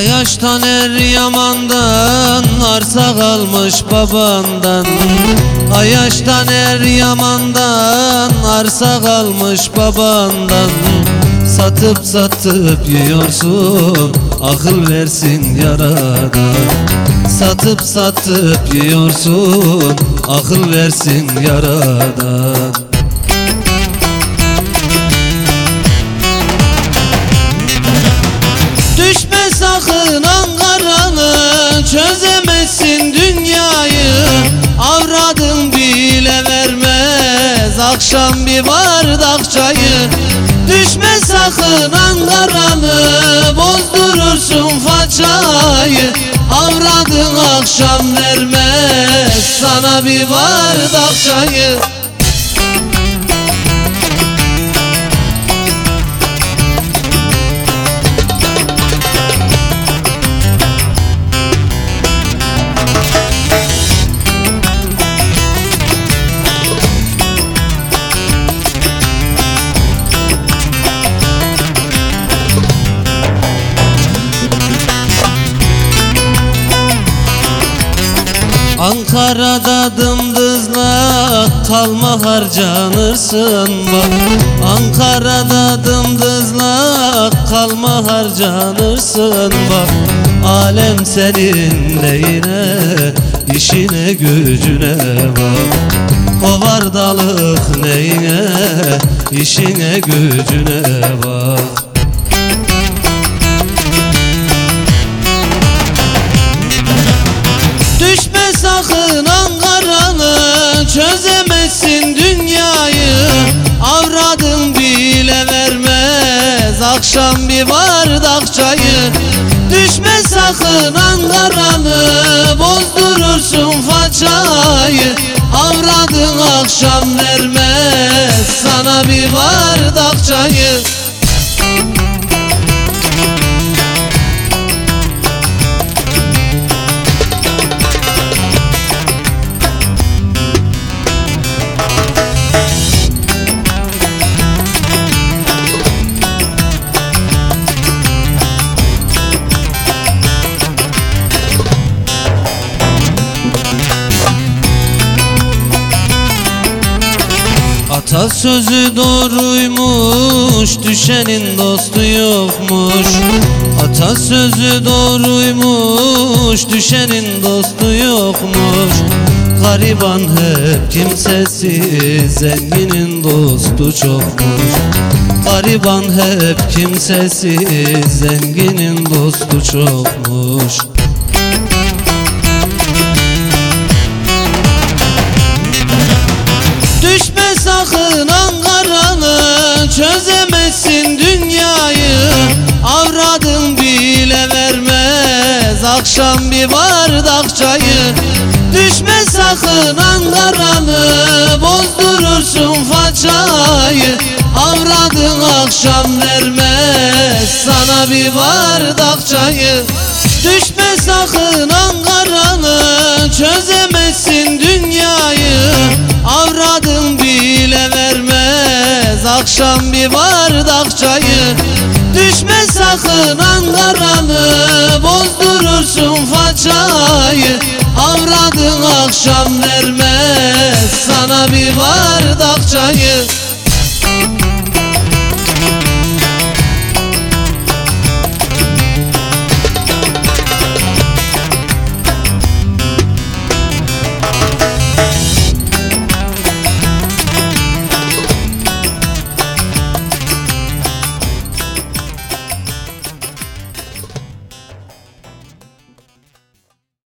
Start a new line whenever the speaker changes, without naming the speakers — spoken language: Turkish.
Ayaştan er yamandan Arsa kalmış babandan. Ayaştan er yamandan Arsa kalmış babandan. Satıp satıp yiyorsun Akıl versin yaradan Satıp satıp yiyorsun Akıl versin yaradan Avradın bile vermez. Akşam bir bardak çayı. Düşme sakın Ankara'nı. Bozdurursun façayı. Avradın akşam vermez. Sana bir bardak çayı Ankara'da dımdızlak kalma harcanırsın bak. Ankara'da dımdızlak kalma harcanırsın bak. Alem senin neyine işine gücüne bak. Kovardalık neyine işine gücüne bak Akşam bir bardak çayı. Düşme sakın Ankara'nı Bozdurursun façayı. Avradın akşam vermez Sana bir bardak çayı Atasözü doğruymuş Düşenin dostu yokmuş. Atasözü doğruymuş Düşenin dostu yokmuş. Gariban hep kimsesiz Zenginin dostu çokmuş. Gariban hep kimsesiz Zenginin dostu çokmuş Akşam bir bardak çayı Düşme sakın Ankara'nı Bozdurursun façayı. Avradın akşam vermez Sana bir bardak çayı. Düşme sakın Ankara'nın Çözemezsin dünyayı. Avradın bile vermez Akşam bir bardak çayı Düşme sakın Ankara'nı Bozdurursun façayı. Avradın akşam vermez Sana bir bardak çayı